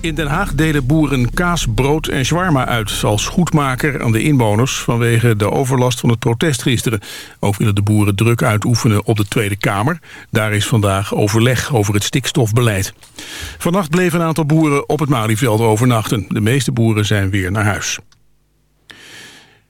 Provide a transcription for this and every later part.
In Den Haag delen boeren kaas, brood en shawarma uit... als goedmaker aan de inwoners vanwege de overlast van het protest gisteren. Ook willen de boeren druk uitoefenen op de Tweede Kamer. Daar is vandaag overleg over het stikstofbeleid. Vannacht bleven een aantal boeren op het Malieveld overnachten. De meeste boeren zijn weer naar huis.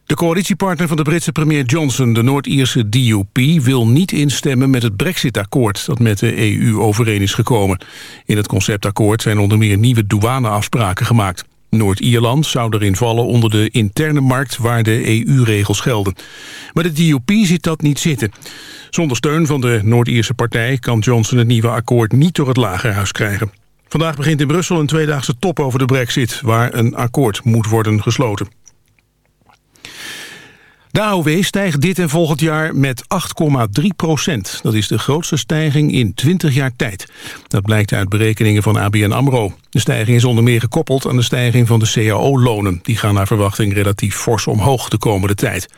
De coalitiepartner van de Britse premier Johnson, de Noord-Ierse DUP... wil niet instemmen met het Brexit-akkoord dat met de EU overeen is gekomen. In het conceptakkoord zijn onder meer nieuwe douaneafspraken gemaakt. Noord-Ierland zou erin vallen onder de interne markt waar de EU-regels gelden. Maar de DUP ziet dat niet zitten. Zonder steun van de Noord-Ierse partij kan Johnson het nieuwe akkoord niet door het lagerhuis krijgen. Vandaag begint in Brussel een tweedaagse top over de brexit... waar een akkoord moet worden gesloten. De AOW stijgt dit en volgend jaar met 8,3 procent. Dat is de grootste stijging in 20 jaar tijd. Dat blijkt uit berekeningen van ABN AMRO. De stijging is onder meer gekoppeld aan de stijging van de CAO-lonen. Die gaan naar verwachting relatief fors omhoog de komende tijd.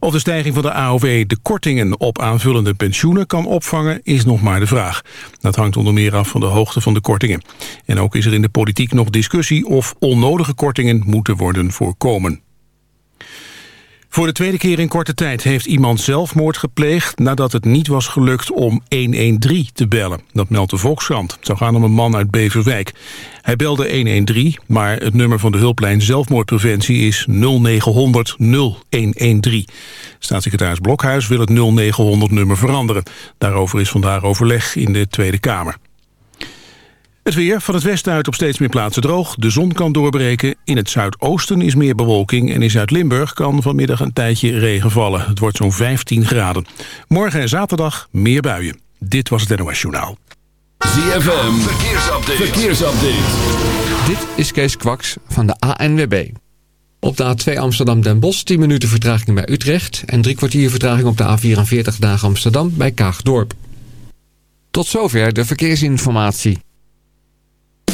Of de stijging van de AOW de kortingen op aanvullende pensioenen kan opvangen... is nog maar de vraag. Dat hangt onder meer af van de hoogte van de kortingen. En ook is er in de politiek nog discussie of onnodige kortingen moeten worden voorkomen. Voor de tweede keer in korte tijd heeft iemand zelfmoord gepleegd... nadat het niet was gelukt om 113 te bellen. Dat meldt de Volkskrant. Het zou gaan om een man uit Beverwijk. Hij belde 113, maar het nummer van de hulplijn zelfmoordpreventie is 0900 0113. Staatssecretaris Blokhuis wil het 0900-nummer veranderen. Daarover is vandaag overleg in de Tweede Kamer. Het weer van het westen uit op steeds meer plaatsen droog. De zon kan doorbreken. In het zuidoosten is meer bewolking. En in Zuid-Limburg kan vanmiddag een tijdje regen vallen. Het wordt zo'n 15 graden. Morgen en zaterdag meer buien. Dit was het NOS Journaal. ZFM, verkeersupdate. verkeersupdate. Dit is Kees Kwaks van de ANWB. Op de A2 Amsterdam-Den Bosch 10 minuten vertraging bij Utrecht... en drie kwartier vertraging op de A44 Dagen Amsterdam bij Kaagdorp. Tot zover de verkeersinformatie.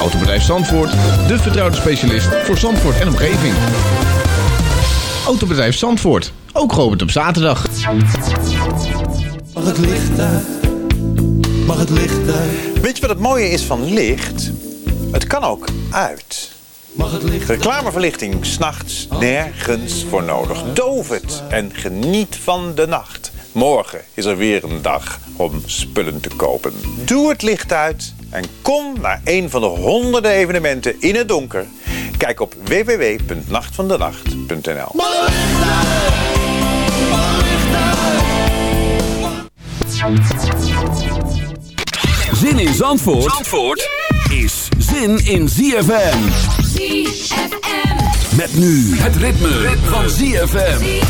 Autobedrijf Zandvoort, de vertrouwde specialist voor Zandvoort en omgeving. Autobedrijf Zandvoort, ook geopend op zaterdag. Mag het licht uit? Mag het licht uit? Weet je wat het mooie is van licht? Het kan ook uit. Mag het licht Reclameverlichting, s'nachts nergens voor nodig. Doof het en geniet van de nacht. Morgen is er weer een dag om spullen te kopen. Doe het licht uit en kom naar een van de honderden evenementen in het donker. Kijk op www.nachtvandenacht.nl Zin in Zandvoort, Zandvoort is zin in ZFM. ZFM. Met nu het ritme, van ZFM.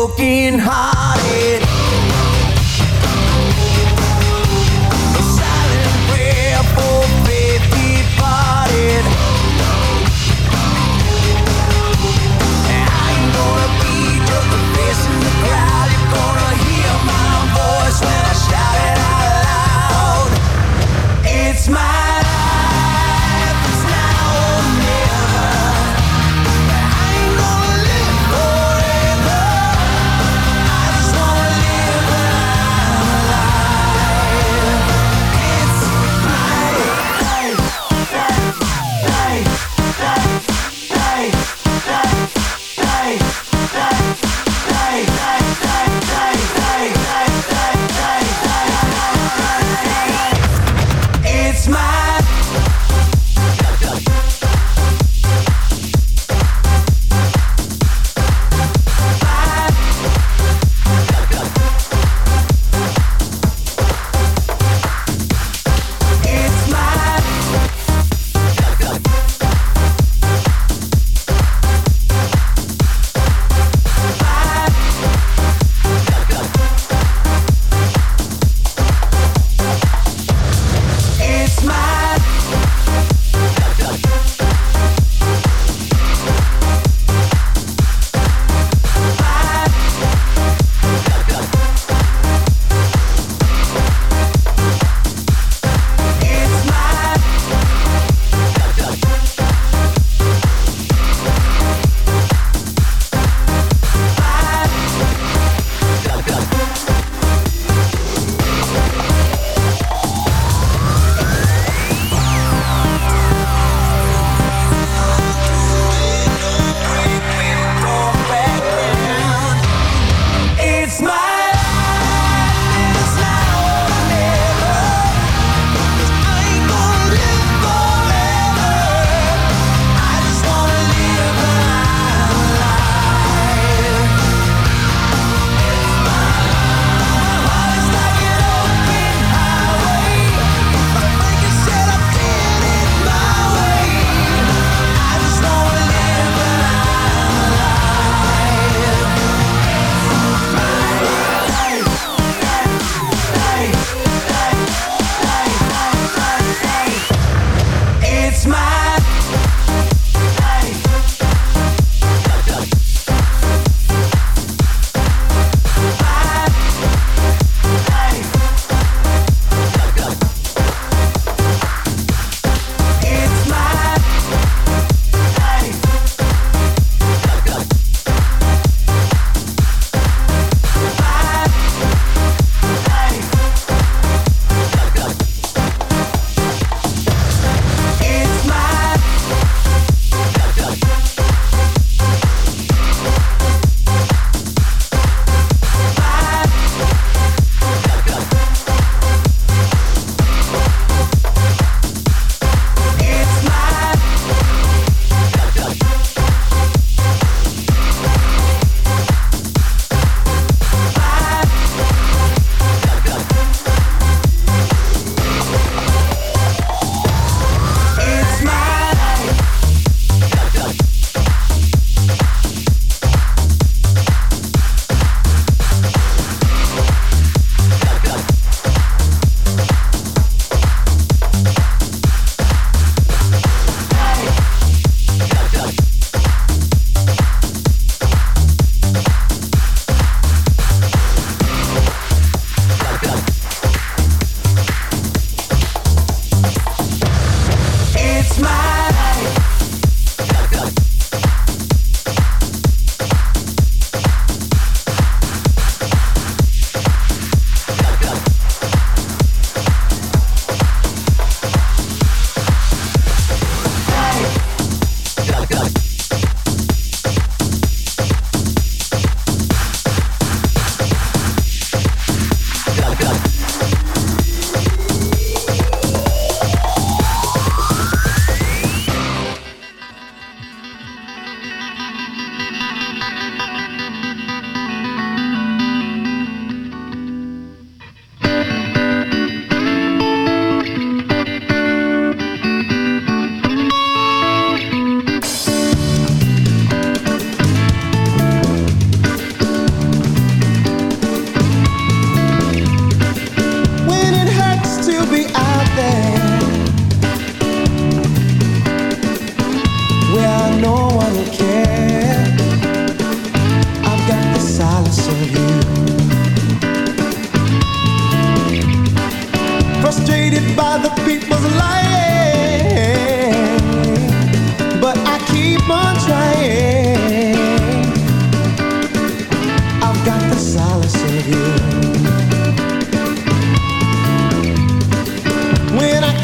broken heart.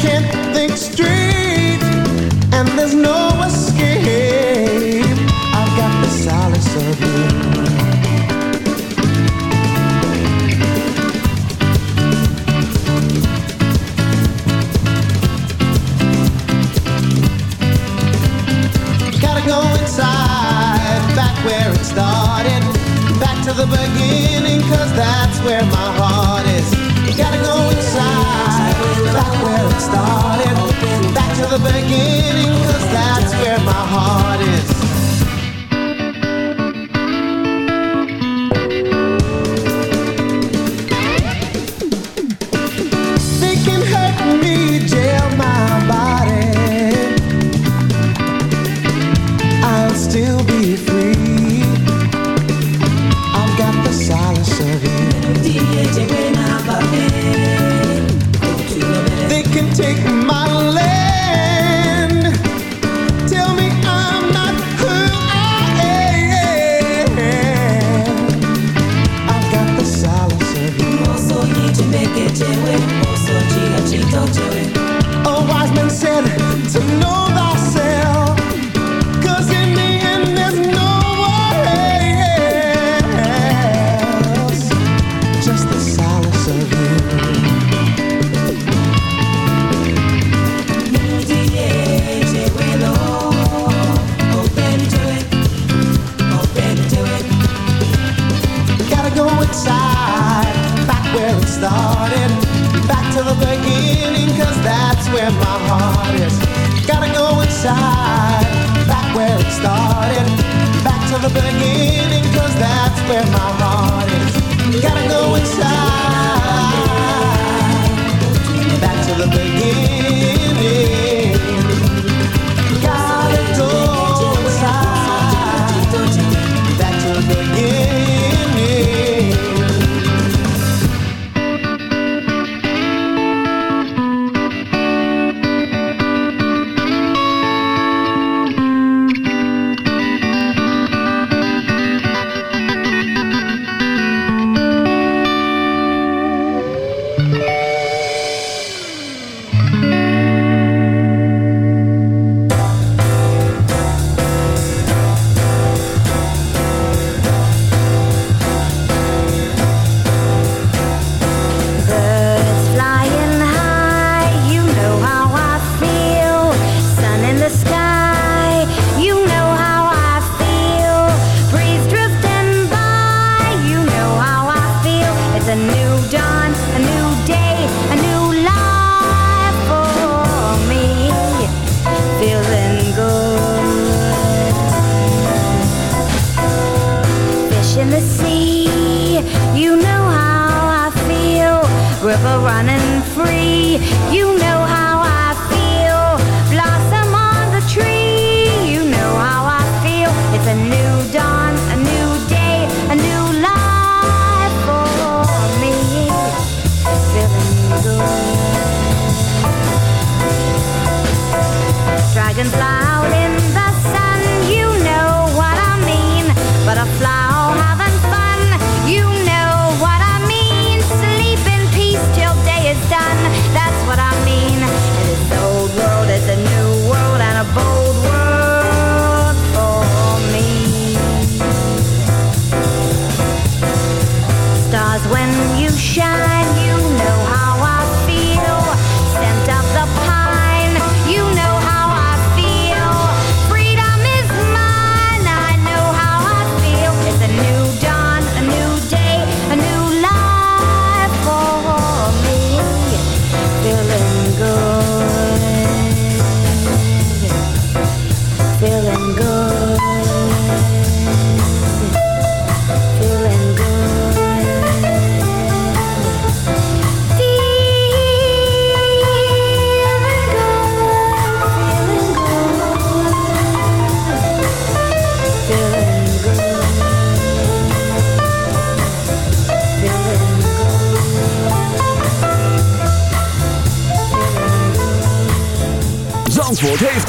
can't think straight. living cause that's where my heart is. Gotta go inside. Back to the beginning.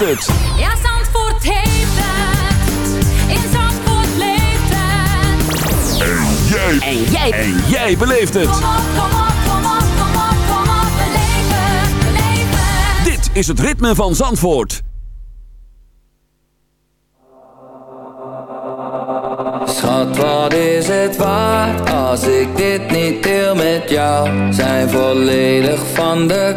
Het. Ja, Zandvoort heeft het. In Zandvoort leeft het. En jij. En jij. En jij beleeft het. Kom op, kom op, kom op, kom op, kom op. Beleef het, beleef het. Dit is het ritme van Zandvoort. Schat, wat is het waard als ik dit niet deel met jou? Zijn volledig van de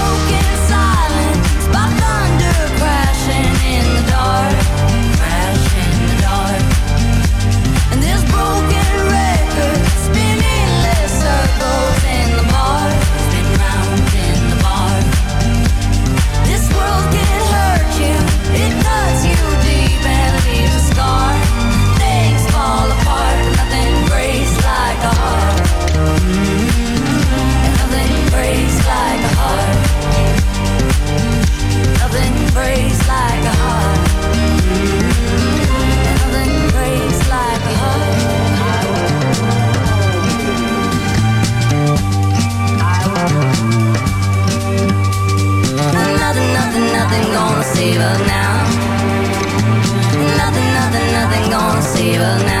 evil now.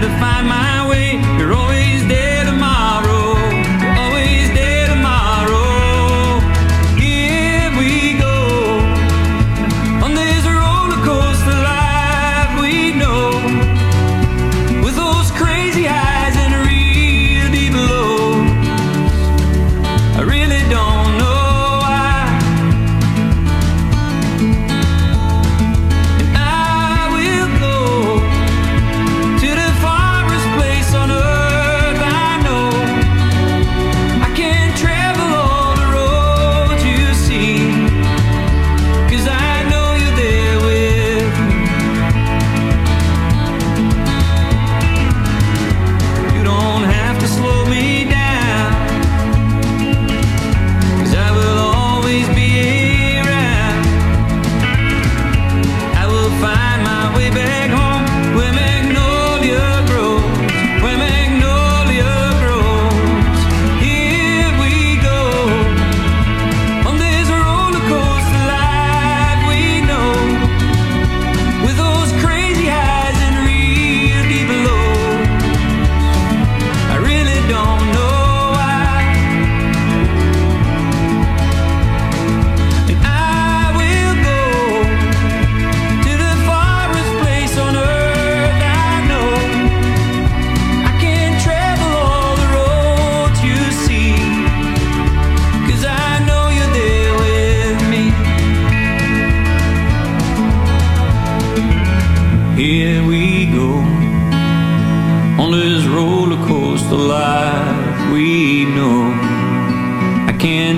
To find my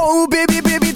Oh, baby, baby.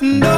with no